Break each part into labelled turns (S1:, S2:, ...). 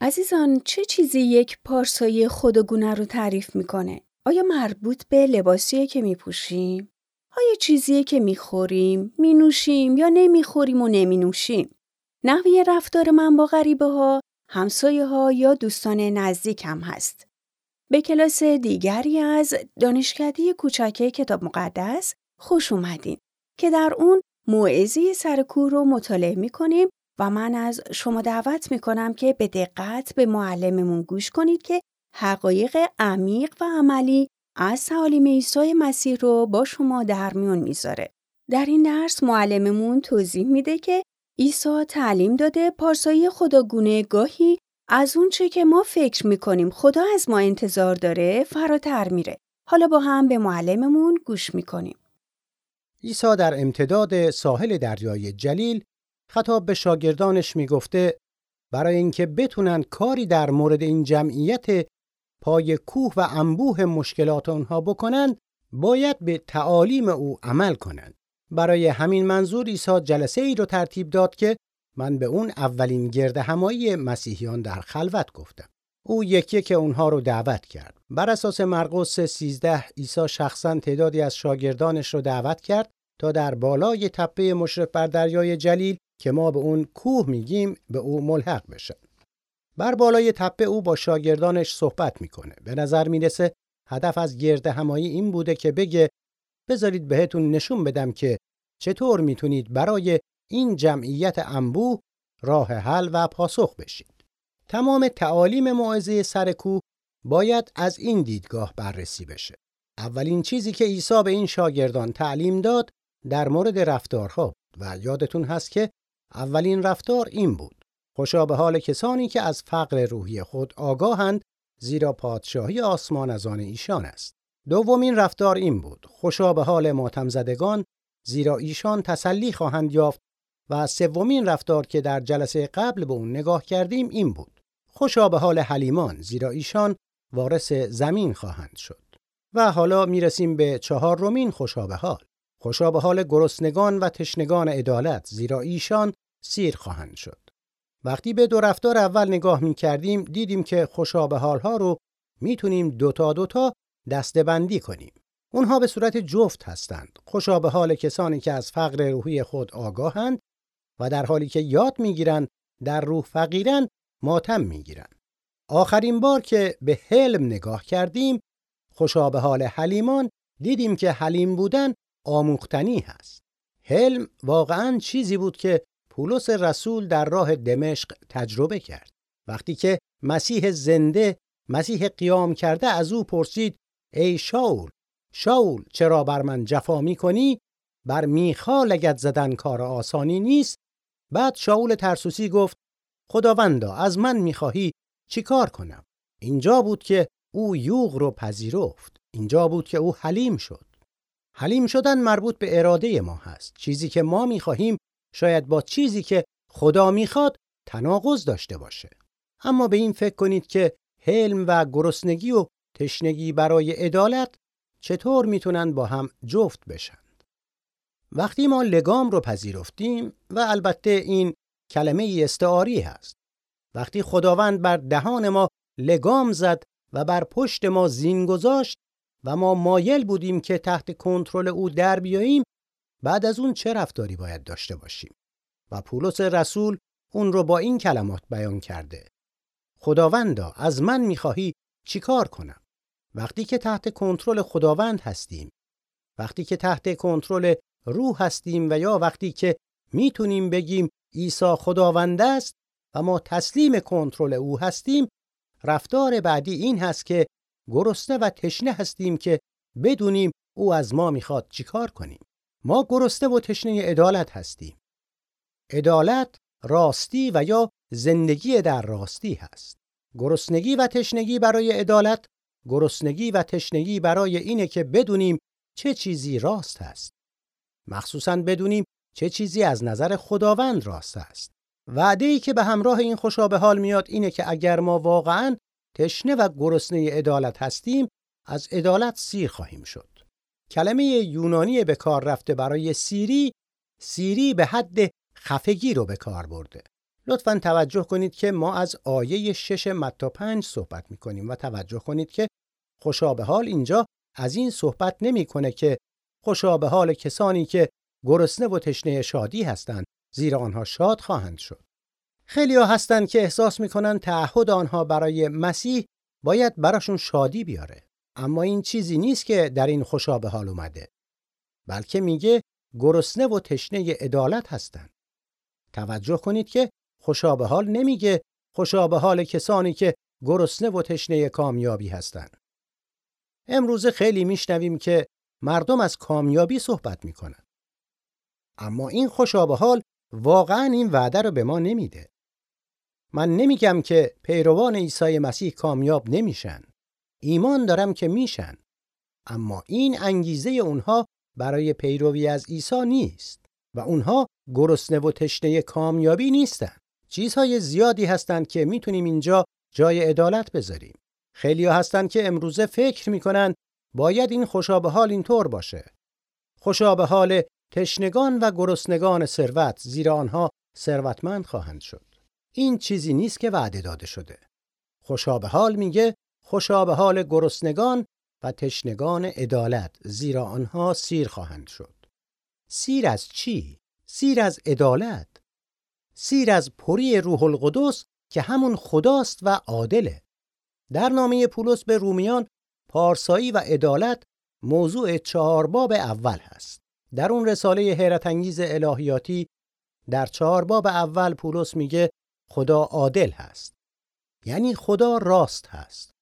S1: عزیزان چه چیزی یک پارسایی خودگونه رو تعریف می‌کنه؟ آیا مربوط به لباسیه که میپوشیم؟ آیا چیزیه که می‌خوریم، مینوشیم یا نمی‌خوریم و نمینوشیم؟ نحوه رفتار من با غریبه ها، همسایه ها یا دوستان نزدیکم هست. به کلاس دیگری از دانشکده کوچکه کتاب مقدس خوش اومدین که در اون موعظه سرکور رو مطالعه می‌کنیم و من از شما دعوت می‌کنم که به دقت به معلممون گوش کنید که حقایق عمیق و عملی از تعالیم عیسی مسیح رو با شما در میون می‌ذاره. در این درس معلممون توضیح میده که عیسی تعلیم داده پارسایی خداگونه گاهی از اون چه که ما فکر می‌کنیم خدا از ما انتظار داره فراتر میره. حالا با هم به معلممون گوش می‌کنیم.
S2: عیسی در امتداد ساحل دریای جلیل خطاب به شاگردانش می‌گفته برای اینکه بتونن کاری در مورد این جمعیت پای کوه و انبوه مشکلات آنها بکنند باید به تعالیم او عمل کنند برای همین منظور عیسی جلسه ای رو ترتیب داد که من به اون اولین گرد همایی مسیحیان در خلوت گفتم. او یکی که اونها رو دعوت کرد. بر اساس مرقس 13 عیسی شخصا تعدادی از شاگردانش رو دعوت کرد تا در بالای تپه مشرف بر دریای جلیل که ما به اون کوه میگیم به او ملحق بشن بر بالای تپه او با شاگردانش صحبت می‌کنه. به نظر می‌رسه هدف از گرد همایی این بوده که بگه بذارید بهتون نشون بدم که چطور می‌تونید برای این جمعیت انبوه راه حل و پاسخ بشید. تمام تعالیم موعظه سر کوه باید از این دیدگاه بررسی بشه. اولین چیزی که عیسی به این شاگردان تعلیم داد در مورد رفتارها و یادتون هست که اولین رفتار این بود. خوشا به حال کسانی که از فقر روحی خود آگاهند زیرا پادشاهی آسمان از آن ایشان است. دومین رفتار این بود. خوشا به حال ماتم زدگان زیرا ایشان تسلی خواهند یافت و سومین رفتار که در جلسه قبل به اون نگاه کردیم این بود. خوشا به حال حلیمان زیرا ایشان وارث زمین خواهند شد. و حالا می‌رسیم به چهار رومین خوشا به حال. خوشا به حال گرسنگان و تشنگان عدالت زیرا ایشان سیر خواهند شد. وقتی به دو رفتار اول نگاه می کردیم دیدیم که خوشا به حالها رو می‌تونیم دوتا دوتا دسته بندی کنیم. اونها به صورت جفت هستند. خوشا به حال کسانی که از فقر روحی خود آگاهند و در حالی که یاد می‌گیرند در روح فقیرن ماتم می‌گیرند آخرین بار که به حلم نگاه کردیم خوشا به حال حلیمان دیدیم که حلیم بودن آموختنی هست. حلم واقعا چیزی بود که پولس رسول در راه دمشق تجربه کرد. وقتی که مسیح زنده، مسیح قیام کرده از او پرسید ای شاول، شاول چرا بر من جفا می کنی؟ بر میخا لگت زدن کار آسانی نیست. بعد شاول ترسوسی گفت خداوندا از من می‌خواهی چیکار کنم؟ اینجا بود که او یوغ رو پذیرفت. اینجا بود که او حلیم شد. حلیم شدن مربوط به اراده ما هست. چیزی که ما می‌خواهیم شاید با چیزی که خدا می‌خواد تناقض داشته باشه. اما به این فکر کنید که حلم و گرسنگی و تشنگی برای عدالت چطور می‌تونن با هم جفت بشن. وقتی ما لگام رو پذیرفتیم و البته این کلمه استعاری هست. وقتی خداوند بر دهان ما لگام زد و بر پشت ما زین گذاشت و ما مایل بودیم که تحت کنترل او در بیاییم بعد از اون چه رفتاری باید داشته باشیم؟ و پولس رسول اون رو با این کلمات بیان کرده. خداوندا از من می‌خواهی چیکار کنم؟ وقتی که تحت کنترل خداوند هستیم. وقتی که تحت کنترل روح هستیم و یا وقتی که می‌تونیم بگیم عیسی خداوند است و ما تسلیم کنترل او هستیم رفتار بعدی این هست که گرسنه و تشنه هستیم که بدونیم او از ما می‌خواد چیکار کنیم. ما گرسنه و تشنه عدالت هستیم. عدالت راستی و یا زندگی در راستی هست. گرسنگی و تشنگی برای عدالت گرسنگی و تشنگی برای اینه که بدونیم چه چیزی راست است مخصوصا بدونیم چه چیزی از نظر خداوند راست است. وعده ای که به همراه این خوشا به حال میاد اینه که اگر ما واقعا تشنه و گرسنه عدالت هستیم از عدالت سیر خواهیم شد. کلمه یونانی به کار رفته برای سیری سیری به حد خفگی رو به کار برده لطفا توجه کنید که ما از آیه شش متا پنج صحبت می کنیم و توجه کنید که خوشا حال اینجا از این صحبت نمی‌کنه که خوشا به حال کسانی که گرسنه و تشنه شادی هستند زیرا آنها شاد خواهند شد. خیلی ها هستند که احساس می‌کنن تعهد آنها برای مسیح باید براشون شادی بیاره. اما این چیزی نیست که در این خوشا به حال اومده. بلکه میگه گرسنه و تشنه عدالت هستند. توجه کنید که خوشا به حال نمیگه خوشا به حال کسانی که گرسنه و تشنه کامیابی هستند. امروز خیلی میشنویم که مردم از کامیابی صحبت می‌کنن. اما این خوشا به حال واقعا این وعده رو به ما نمیده. من نمیگم که پیروان عیسی مسیح کامیاب نمیشن. ایمان دارم که میشن. اما این انگیزه اونها برای پیروی از عیسی نیست و اونها گرسنه و تشنه کامیابی نیستن. چیزهای زیادی هستند که می‌تونیم اینجا جای عدالت بذاریم. خیلی ها هستن که امروزه فکر می‌کنن باید این خوشا حال اینطور باشه. خوشا به حال تشنگان و گرسنگان ثروت زیرا آنها ثروتمند خواهند شد. این چیزی نیست که وعده داده شده. خوشا به حال میگه خوشا به حال گرسنگان و تشنگان عدالت زیرا آنها سیر خواهند شد. سیر از چی؟ سیر از عدالت. سیر از پری روح القدس که همون خداست و عادله. در نامه پولس به رومیان پارسایی و عدالت موضوع چهار باب اول هست. در اون رساله حیرت انگیز الهیاتی در چهار باب اول پولس میگه خدا عادل هست. یعنی خدا راست هست.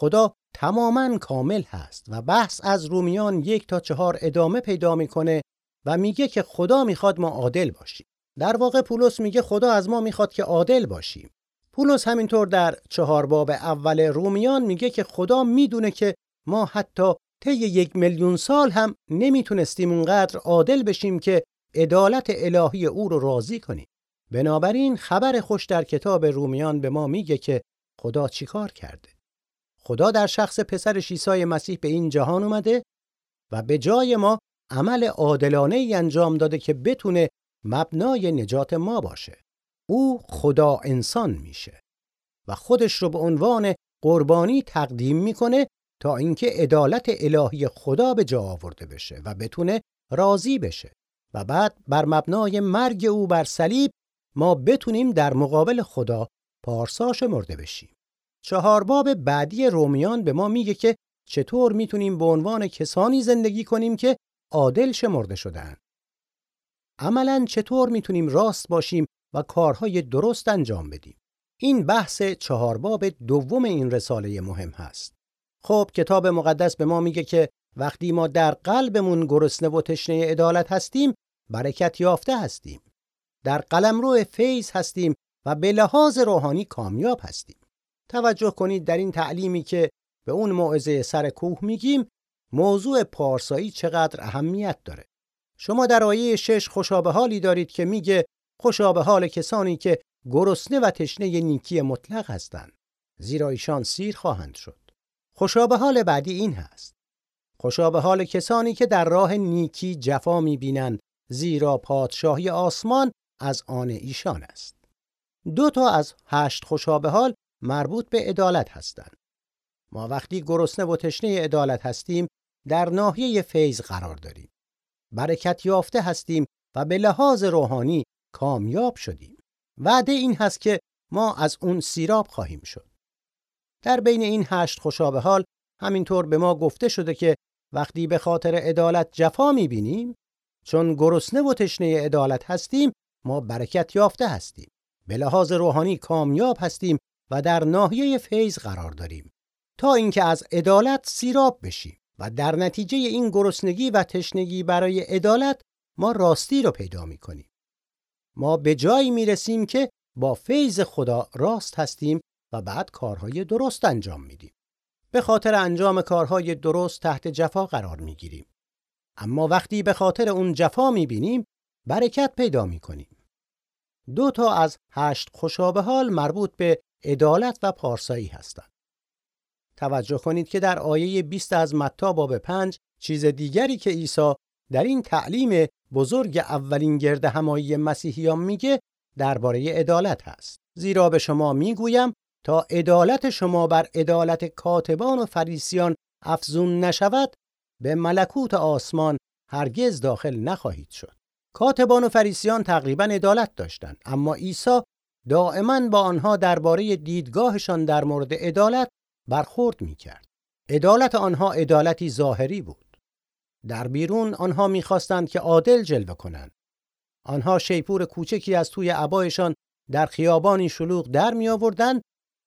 S2: خدا تماما کامل هست و بحث از رومیان یک تا چهار ادامه پیدا می‌کنه و میگه که خدا می‌خواد ما عادل باشیم. در واقع پولس میگه خدا از ما می‌خواد که عادل باشیم. پولس همینطور در چهار باب اول رومیان میگه که خدا می‌دونه که ما حتی طی یک میلیون سال هم نمی‌تونستیم اونقدر عادل بشیم که عدالت الهی او رو راضی کنیم. بنابراین خبر خوش در کتاب رومیان به ما میگه که خدا چیکار کرده. خدا در شخص پسر عیسی مسیح به این جهان اومده و به جای ما عمل عادلانه ای انجام داده که بتونه مبنای نجات ما باشه. او خدا انسان میشه و خودش رو به عنوان قربانی تقدیم می‌کنه تا اینکه عدالت الهی خدا به جا آورده بشه و بتونه راضی بشه و بعد بر مبنای مرگ او بر صلیب ما بتونیم در مقابل خدا پارساش مرده بشیم. چهار باب بعدی رومیان به ما میگه که چطور می‌تونیم به عنوان کسانی زندگی کنیم که عادل شمرده شدن. عملا چطور می‌تونیم راست باشیم و کارهای درست انجام بدیم. این بحث چهار باب دوم این رساله مهم هست. خب کتاب مقدس به ما میگه که وقتی ما در قلبمون گرسنه و تشنه عدالت هستیم برکت یافته هستیم. در قلمرو فیض هستیم و به لحاظ روحانی کامیاب هستیم. توجه کنید در این تعلیمی که به اون موعظه سر کوه میگیم موضوع پارسایی چقدر اهمیت داره. شما در آیه شش خوشا حالی دارید که میگه خوشا به حال کسانی که گرسنه و تشنه نیکی مطلق هستند زیرا ایشان سیر خواهند شد. خوشا به حال بعدی این هست. خوشا به حال کسانی که در راه نیکی جفا می‌بینند زیرا پادشاهی آسمان از آن ایشان است. دو تا از هشت خوشا به حال مربوط به عدالت هستند. ما وقتی گرسنه و تشنه عدالت هستیم در ناحیه فیض قرار داریم. برکت یافته هستیم و به لحاظ روحانی کامیاب شدیم. وعده این هست که ما از اون سیراب خواهیم شد. در بین این هشت خوشابه حال همینطور به ما گفته شده که وقتی به خاطر عدالت جفا می‌بینیم چون گرسنه و تشنه عدالت هستیم ما برکت یافته هستیم. به لحاظ روحانی کامیاب هستیم و در ناحیه فیض قرار داریم تا اینکه از عدالت سیراب بشیم و در نتیجه این گرسنگی و تشنگی برای عدالت ما راستی رو پیدا می کنیم. ما به جایی می رسیم که با فیض خدا راست هستیم و بعد کارهای درست انجام میدیم. به خاطر انجام کارهای درست تحت جفا قرار می گیریم. اما وقتی به خاطر اون جفا می بینیم برکت پیدا می کنیم. دو تا از هشت خوشابه حال مربوط به عدالت و پارسایی هستند. توجه کنید که در آیه 20 از متا باب 5 چیز دیگری که عیسی در این تعلیم بزرگ اولین گرد همایی مسیحیان میگه درباره عدالت هست زیرا به شما می‌گویم تا عدالت شما بر عدالت کاتبان و فریسیان افزون نشود به ملکوت آسمان هرگز داخل نخواهید شد کاتبان و فریسیان تقریبا عدالت داشتند اما عیسی دائما با آنها درباره دیدگاهشان در مورد عدالت برخورد می‌کرد. عدالت آنها عدالتی ظاهری بود. در بیرون آنها می‌خواستند که عادل جلوه کنند. آنها شیپور کوچکی از توی عبایشان در خیابانی شلوغ در می آوردن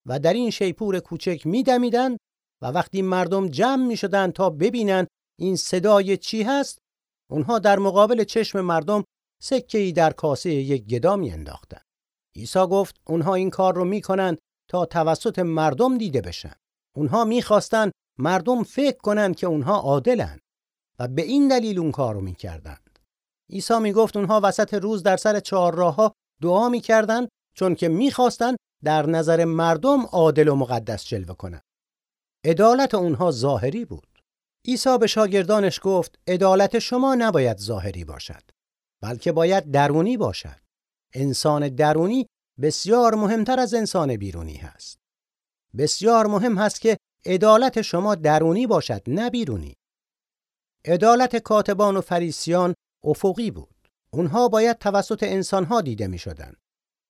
S2: و در این شیپور کوچک می دمیدن و وقتی مردم جمع می شدن تا ببینن این صدای چی هست اونها در مقابل چشم مردم سکه‌ای در کاسه یک گدا می انداختن. عیسی گفت اونها این کار رو می‌کنن تا توسط مردم دیده بشن. اونها می‌خواستن مردم فکر کنند که اونها عادلن و به این دلیل اون کار رو می‌کردند. عیسی می‌گفت اونها وسط روز در سر چهارراهها دعا می‌کردند چون که می‌خواستند در نظر مردم عادل و مقدس جلوه کنند. عدالت اونها ظاهری بود. عیسی به شاگردانش گفت عدالت شما نباید ظاهری باشد بلکه باید درونی باشد. انسان درونی بسیار مهمتر از انسان بیرونی هست. بسیار مهم هست که عدالت شما درونی باشد نه بیرونی. عدالت کاتبان و فریسیان افقی بود. اونها باید توسط انسانها دیده می شدن.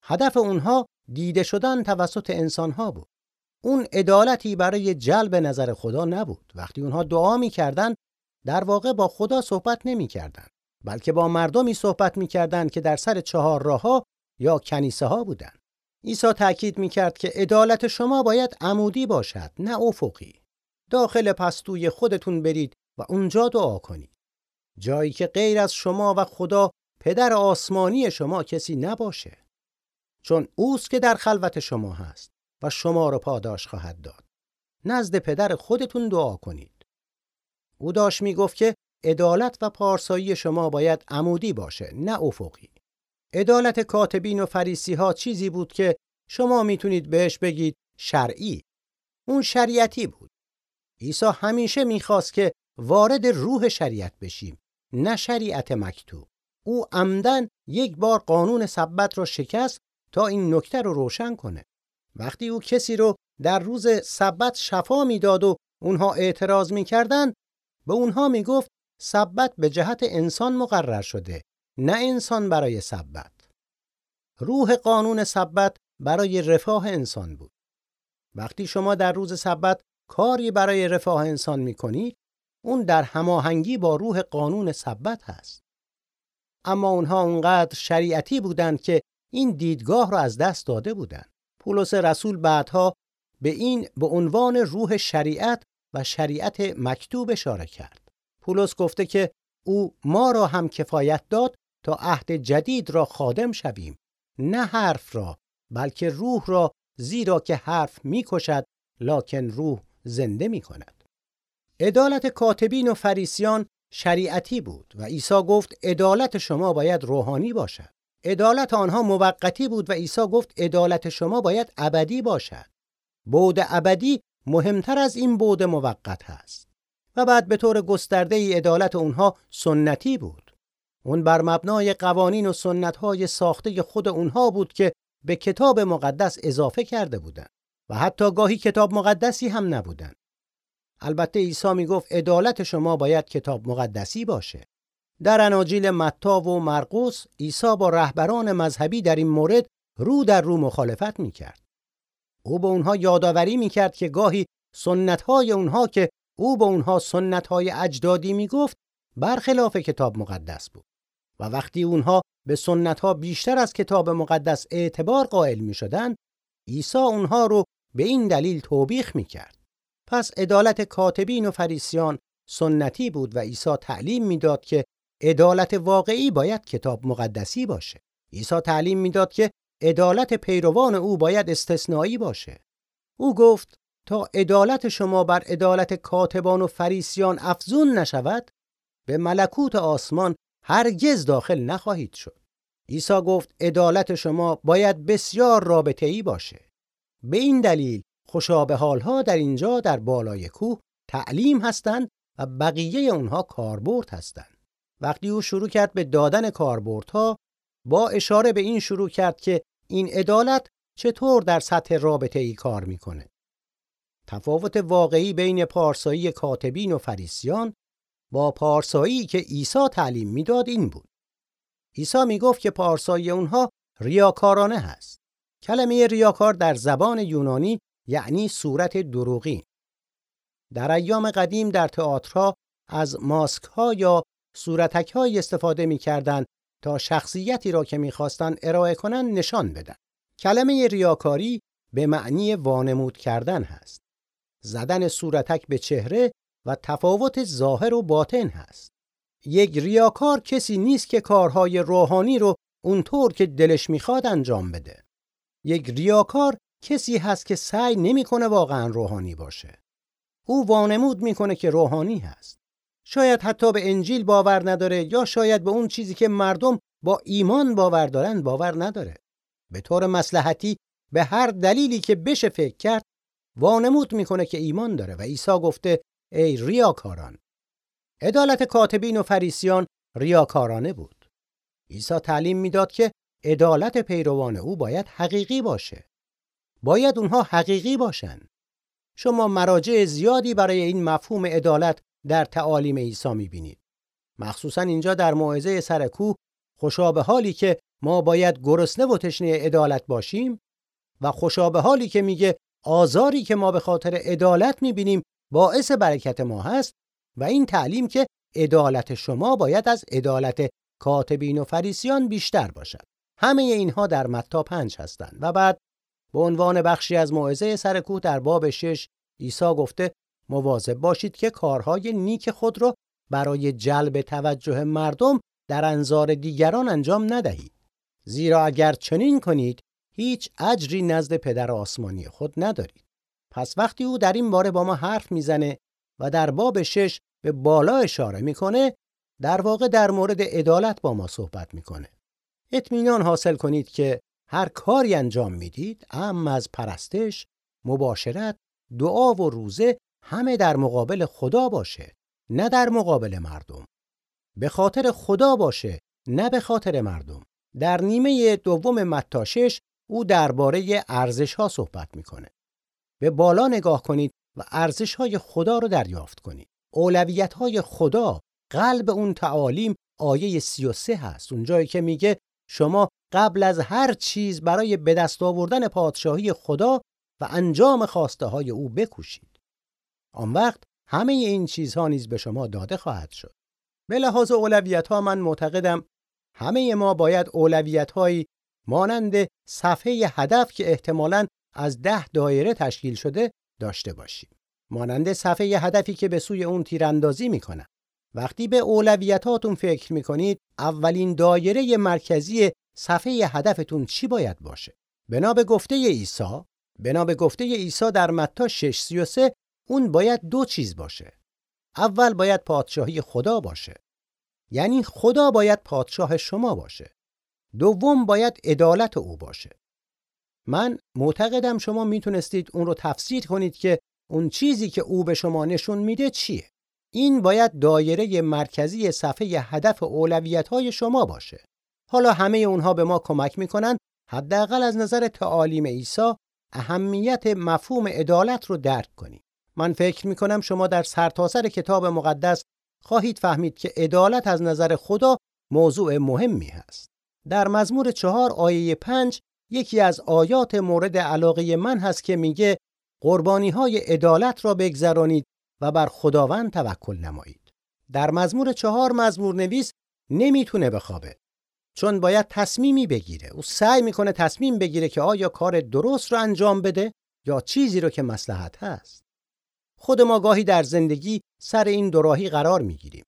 S2: هدف اونها دیده شدن توسط انسانها بود. اون عدالتی برای جلب نظر خدا نبود. وقتی اونها دعا می در واقع با خدا صحبت نمی کردن. بلکه با مردمی صحبت می کردن که در سر چهار راه یا کنیسه ها بودن. عیسی تاکید می کرد که عدالت شما باید عمودی باشد نه افقی. داخل پستوی خودتون برید و اونجا دعا کنید. جایی که غیر از شما و خدا پدر آسمانی شما کسی نباشه. چون اوست که در خلوت شما هست و شما رو پاداش خواهد داد. نزد پدر خودتون دعا کنید. او داشت می گفت که عدالت و پارسایی شما باید عمودی باشه نه افقی. عدالت کاتبین و فریسی ها چیزی بود که شما می‌تونید بهش بگید شرعی. اون شریعتی بود. عیسی همیشه می‌خواست که وارد روح شریعت بشیم نه شریعت مکتوب. او عمدن یک بار قانون سبت را شکست تا این نکته رو روشن کنه. وقتی او کسی رو در روز سبت شفا می‌داد و اونها اعتراض می‌کردن به اونها می‌گفت سبت به جهت انسان مقرر شده نه انسان برای سبت. روح قانون سبت برای رفاه انسان بود. وقتی شما در روز سبت کاری برای رفاه انسان می‌کنید اون در هماهنگی با روح قانون سبت هست. اما اونها اونقدر شریعتی بودند که این دیدگاه را از دست داده بودند. پولس رسول بعدها به این به عنوان روح شریعت و شریعت مکتوب اشاره کرد. پولس گفته که او ما را هم کفایت داد تا عهد جدید را خادم شویم نه حرف را بلکه روح را زیرا که حرف می‌کشد لکن روح زنده می کند. عدالت کاتبین و فریسیان شریعتی بود و عیسی گفت عدالت شما باید روحانی باشد. عدالت آنها موقتی بود و عیسی گفت عدالت شما باید ابدی باشد. بود ابدی مهمتر از این بود موقت هست. و بعد به طور گسترده ای عدالت اونها سنتی بود. اون بر مبنای قوانین و سنتهای ساخته خود اونها بود که به کتاب مقدس اضافه کرده بودند و حتی گاهی کتاب مقدسی هم نبودند. البته عیسی می گفت عدالت شما باید کتاب مقدسی باشه. در اناجیل متا و مرقس عیسی با رهبران مذهبی در این مورد رو در رو مخالفت می کرد. او به اونها یادآوری می کرد که گاهی سنتهای اونها که او به اونها سنت های اجدادی می‌گفت برخلاف کتاب مقدس بود و وقتی اونها به سنت ها بیشتر از کتاب مقدس اعتبار قائل می شدن عیسی اونها رو به این دلیل توبیخ می کرد. پس عدالت کاتبین و فریسیان سنتی بود و عیسی تعلیم می‌داد که عدالت واقعی باید کتاب مقدسی باشه. عیسی تعلیم می‌داد که عدالت پیروان او باید استثنایی باشه. او گفت تا عدالت شما بر عدالت کاتبان و فریسیان افزون نشود به ملکوت آسمان هرگز داخل نخواهید شد. عیسی گفت عدالت شما باید بسیار رابطه ای باشه. به این دلیل خوشابه حالها در اینجا در بالای کوه تعلیم هستند و بقیه اونها کاربرد هستند. وقتی او شروع کرد به دادن کاربردها با اشاره به این شروع کرد که این عدالت چطور در سطح رابطه ای کار می‌کنه. تفاوت واقعی بین پارسایی کاتبین و فریسیان با پارسایی که عیسی تعلیم می‌داد این بود. عیسی می‌گفت که پارسایی اونها ریاکارانه هست. کلمه ریاکار در زبان یونانی یعنی صورت دروغین. در ایام قدیم در تئاترها از ماسک ها یا صورتک های استفاده می‌کردند تا شخصیتی را که می‌خواستند ارائه کنند نشان بدن. کلمه ریاکاری به معنی وانمود کردن هست. زدن صورتک به چهره و تفاوت ظاهر و باطن هست. یک ریاکار کسی نیست که کارهای روحانی رو اونطور که دلش می‌خواد انجام بده. یک ریاکار کسی هست که سعی نمی‌کنه واقعا روحانی باشه. او وانمود می‌کنه که روحانی هست. شاید حتی به انجیل باور نداره یا شاید به اون چیزی که مردم با ایمان باور دارن باور نداره. به طور مسلحتی به هر دلیلی که بشه فکر کرد وانمود می‌کنه که ایمان داره و عیسی گفته ای ریاکاران. عدالت کاتبین و فریسیان ریاکارانه بود. عیسی تعلیم می‌داد که عدالت پیروان او باید حقیقی باشه. باید اونها حقیقی باشن. شما مراجع زیادی برای این مفهوم عدالت در تعالیم عیسی می‌بینید. مخصوصا اینجا در موعظه سر کوه خوشا به حالی که ما باید گرسنه و تشنه عدالت باشیم و خوشا به حالی که میگه آزاری که ما به خاطر عدالت می‌بینیم باعث برکت ما هست و این تعلیم که عدالت شما باید از عدالت کاتبین و فریسیان بیشتر باشد. همه اینها در متا پنج هستند و بعد به عنوان بخشی از موعظه سرکوه در باب شش عیسی گفته مواظب باشید که کارهای نیک خود را برای جلب توجه مردم در انظار دیگران انجام ندهید. زیرا اگر چنین کنید هیچ اجری نزد پدر آسمانی خود ندارید. پس وقتی او در این باره با ما حرف می‌زنه و در باب شش به بالا اشاره می‌کنه در واقع در مورد عدالت با ما صحبت می‌کنه. اطمینان حاصل کنید که هر کاری انجام می‌دید ام از پرستش مباشرت دعا و روزه همه در مقابل خدا باشه نه در مقابل مردم. به خاطر خدا باشه نه به خاطر مردم. در نیمه دوم متاشش او درباره ارزش ها صحبت می‌کنه. به بالا نگاه کنید و ارزش های خدا رو دریافت کنید. اولویت های خدا قلب اون تعالیم آیه 33 هست. اونجایی که میگه شما قبل از هر چیز برای به دست آوردن پادشاهی خدا و انجام خواسته های او بکوشید. آن وقت همه این چیزها نیز به شما داده خواهد شد. به لحاظ اولویت ها من معتقدم همه ما باید اولویت هایی مانند صفحه هدف که احتمالاً از ده دایره تشکیل شده داشته باشیم. مانند صفحه هدفی که به سوی اون تیراندازی می‌کنه. وقتی به اولویتاتون فکر می‌کنید اولین دایره مرکزی صفحه هدفتون چی باید باشه؟ بنا به گفته عیسی، بنا به گفته عیسی در متی 6:33 اون باید دو چیز باشه. اول باید پادشاهی خدا باشه. یعنی خدا باید پادشاه شما باشه. دوم باید عدالت او باشه. من معتقدم شما می‌تونستید اون رو تفسیر کنید که اون چیزی که او به شما نشون میده چیه؟ این باید دایره مرکزی صفحه هدف اولویت های شما باشه. حالا همه اونها به ما کمک می‌کنن حداقل از نظر تعالیم عیسی اهمیت مفهوم عدالت رو درک کنید. من فکر می‌کنم شما در سرتاسر کتاب مقدس خواهید فهمید که عدالت از نظر خدا موضوع مهمی هست. در مزمور چهار آیه پنج یکی از آیات مورد علاقه من هست که میگه قربانی های عدالت را بگذرانید و بر خداوند توکل نمایید. در مزمور چهار مزمور نویس نمی‌تونه بخوابه چون باید تصمیمی بگیره. او سعی می‌کنه تصمیم بگیره که آیا کار درست رو انجام بده یا چیزی رو که مسلحت هست. خود ما گاهی در زندگی سر این دوراهی قرار می‌گیریم.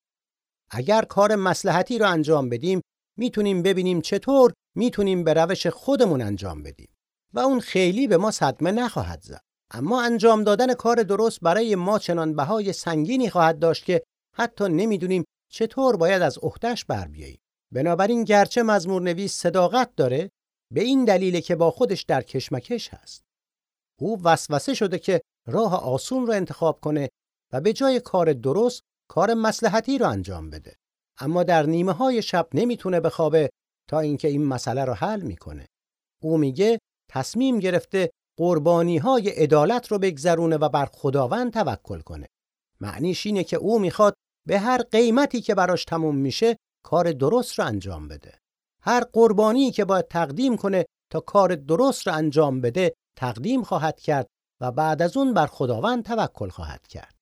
S2: اگر کار مسلحتی رو انجام بدیم می‌تونیم ببینیم چطور می‌تونیم به روش خودمون انجام بدیم. و اون خیلی به ما صدمه نخواهد زد. اما انجام دادن کار درست برای ما چنان بهای سنگینی خواهد داشت که حتی نمی‌دونیم چطور باید از عهدهش بر بیاییم. بنابراین گرچه مزمور نویس صداقت داره به این دلیل که با خودش در کشمکش هست. او وسوسه شده که راه آسون رو انتخاب کنه و به جای کار درست کار مسلحتی رو انجام بده. اما در نیمه های شب نمی‌تونه بخوابه تا اینکه این مسئله رو حل می‌کنه. او میگه تصمیم گرفته قربانی های عدالت رو بگذرونه و بر خداوند توکل کنه. معنیش اینه که او می‌خواد به هر قیمتی که براش تموم میشه کار درست رو انجام بده. هر قربانی که باید تقدیم کنه تا کار درست رو انجام بده تقدیم خواهد کرد و بعد از اون بر خداوند توکل خواهد کرد.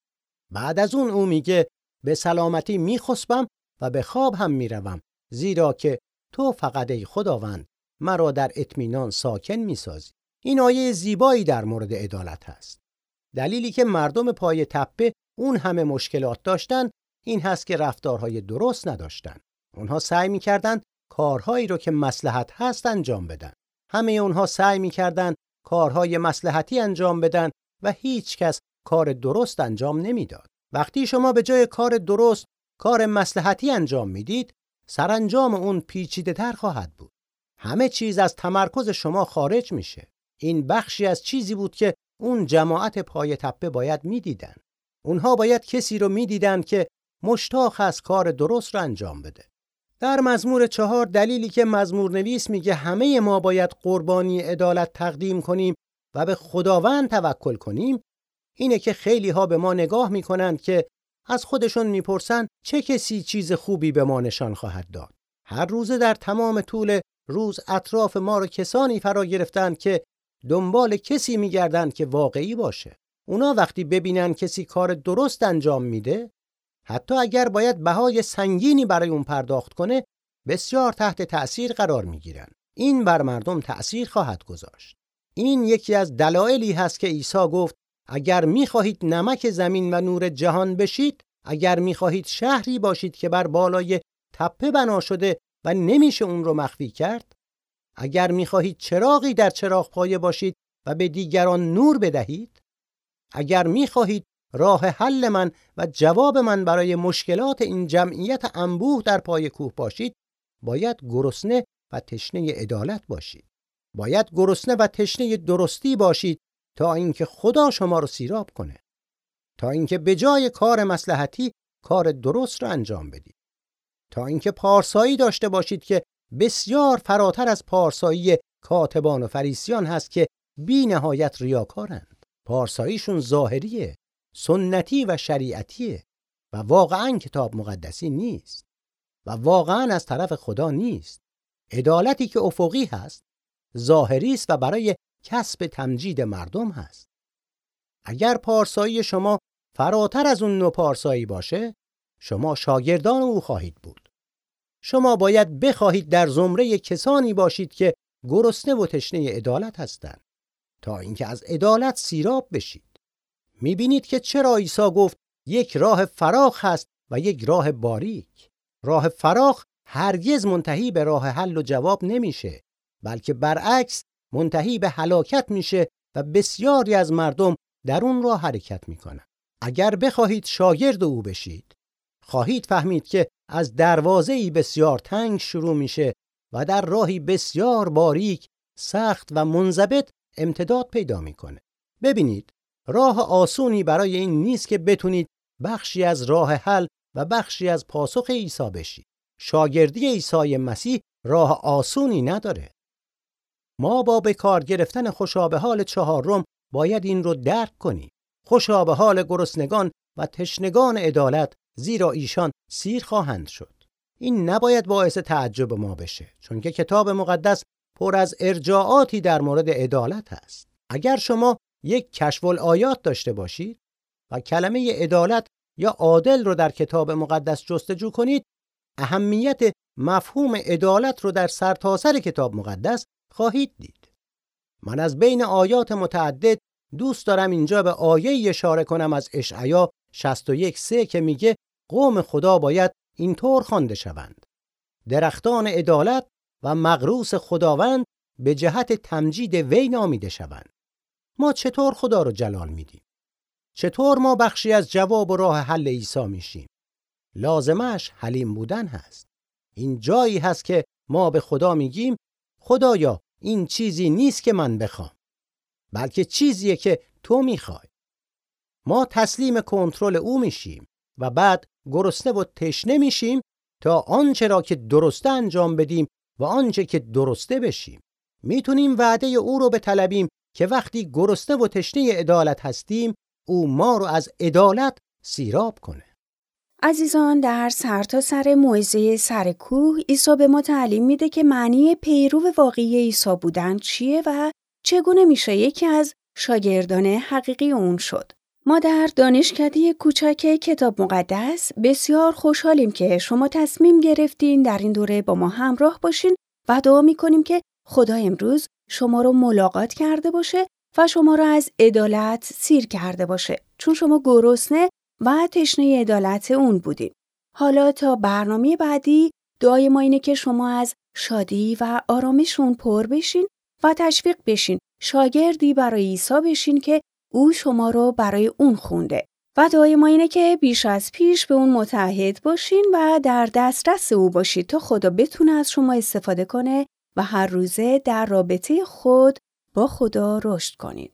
S2: بعد از اون او میگه به سلامتی میخسبم و به خواب هم می‌روم زیرا که تو فقط ای خداوند مرا در اطمینان ساکن می‌سازی. این آیه زیبایی در مورد عدالت هست. دلیلی که مردم پای تپه اون همه مشکلات داشتن این هست که رفتارهای درست نداشتن. اونها سعی می‌کردن کارهایی رو که مسلحت هست انجام بدن. همه اونها سعی می‌کردن کارهای مسلحتی انجام بدن و هیچ کس کار درست انجام نمی‌داد. وقتی شما به جای کار درست کار مسلحتی انجام می‌دید، سرانجام اون پیچیده تر خواهد بود. همه چیز از تمرکز شما خارج میشه. این بخشی از چیزی بود که اون جماعت پای تپه باید می‌دیدن. اونها باید کسی رو می‌دیدن که مشتاق از کار درست رو انجام بده. در مزمور چهار دلیلی که مزمور نویس میگه همه ما باید قربانی عدالت تقدیم کنیم و به خداوند توکل کنیم اینه که خیلی ها به ما نگاه می‌کنند که از خودشون می‌پرسن چه کسی چیز خوبی به ما نشان خواهد داد. هر روزه در تمام طول روز اطراف ما رو کسانی فرا گرفتند که دنبال کسی میگردند که واقعی باشه. اونا وقتی ببینن کسی کار درست انجام میده حتی اگر باید بهای سنگینی برای اون پرداخت کنه بسیار تحت تأثیر قرار می‌گیرن. این بر مردم تأثیر خواهد گذاشت. این یکی از دلایلی هست که عیسی گفت اگر می‌خواهید نمک زمین و نور جهان بشید اگر می‌خواهید شهری باشید که بر بالای تپه بنا شده و نمیشه اون رو مخفی کرد اگر می‌خواهید چراغی در چراغ پایه باشید و به دیگران نور بدهید اگر می‌خواهید راه حل من و جواب من برای مشکلات این جمعیت انبوه در پای کوه باشید باید گرسنه و تشنه عدالت باشید. باید گرسنه و تشنه درستی باشید تا اینکه خدا شما رو سیراب کنه. تا اینکه به جای کار مسلحتی کار درست رو انجام بدید. تا اینکه پارسایی داشته باشید که بسیار فراتر از پارسایی کاتبان و فریسیان هست که بی نهایت ریاکارند. پارساییشون ظاهریه سنتی و شریعتیه و واقعا کتاب مقدسی نیست و واقعا از طرف خدا نیست. عدالتی که افقی هست ظاهری است و برای کسب تمجید مردم هست. اگر پارسایی شما فراتر از اون نوع پارسایی باشه شما شاگردان او خواهید بود. شما باید بخواهید در زمره کسانی باشید که گرسنه و تشنه عدالت هستند تا اینکه از عدالت سیراب بشید. می‌بینید که چرا عیسی گفت یک راه فراخ هست و یک راه باریک. راه فراخ هرگز منتهی به راه حل و جواب نمیشه بلکه برعکس منتهی به هلاکت میشه و بسیاری از مردم در اون راه حرکت می‌کنن. اگر بخواهید شاگرد او بشید خواهید فهمید که از دروازه‌ای بسیار تنگ شروع میشه و در راهی بسیار باریک سخت و منضبط امتداد پیدا می‌کنه. ببینید راه آسونی برای این نیست که بتونید بخشی از راه حل و بخشی از پاسخ عیسی بشید شاگردی عیسی مسیح راه آسونی نداره. ما با به کار گرفتن خوشابه حال چهارم باید این رو درک کنیم. خوشابه حال گرسنگان و تشنگان عدالت زیرا ایشان سیر خواهند شد. این نباید باعث تعجب ما بشه چون که کتاب مقدس پر از ارجاعاتی در مورد عدالت است. اگر شما یک کشف آیات داشته باشید و کلمه عدالت یا عادل رو در کتاب مقدس جستجو کنید اهمیت مفهوم عدالت رو در سرتاسر سر کتاب مقدس خواهید دید. من از بین آیات متعدد دوست دارم اینجا به آیه اشاره کنم از اشعیا 61 سه که میگه قوم خدا باید اینطور خوانده شوند. درختان عدالت و مغروس خداوند به جهت تمجید وی نامیده شوند. ما چطور خدا رو جلال میدیم؟ چطور ما بخشی از جواب و راه حل عیسی میشیم؟ لازمش حلیم بودن هست. این جایی هست که ما به خدا میگیم خدایا این چیزی نیست که من بخوام بلکه چیزیه که تو می‌خوای ما تسلیم کنترل او میشیم و بعد گرسنه و تشنه میشیم تا آنچه را که درسته انجام بدیم و آنچه که درسته بشیم. می‌تونیم وعده او رو بطلبیم که وقتی گرسنه و تشنه عدالت هستیم او ما رو از عدالت سیراب کنه.
S1: عزیزان در سرتاسر سر موعظه سر کوه عیسی به ما تعلیم میده که معنی پیرو واقعی عیسی بودن چیه و چگونه میشه یکی از شاگردان حقیقی اون شد. ما در دانشکده کوچک کتاب مقدس بسیار خوشحالیم که شما تصمیم گرفتین در این دوره با ما همراه باشین و دعا می‌کنیم که خدا امروز شما رو ملاقات کرده باشه و شما را از عدالت سیر کرده باشه چون شما گرسنه و تشنه عدالت اون بودین. حالا تا برنامه بعدی دعای ما اینه که شما از شادی و آرامشون پر بشین و تشویق بشین شاگردی برای عیسی بشین که او شما رو برای اون خونده. و دعای ما اینه که بیش از پیش به اون متحد باشین و در دسترس او باشید تا خدا بتونه از شما استفاده کنه و هر روزه در رابطه خود با خدا رشد کنید.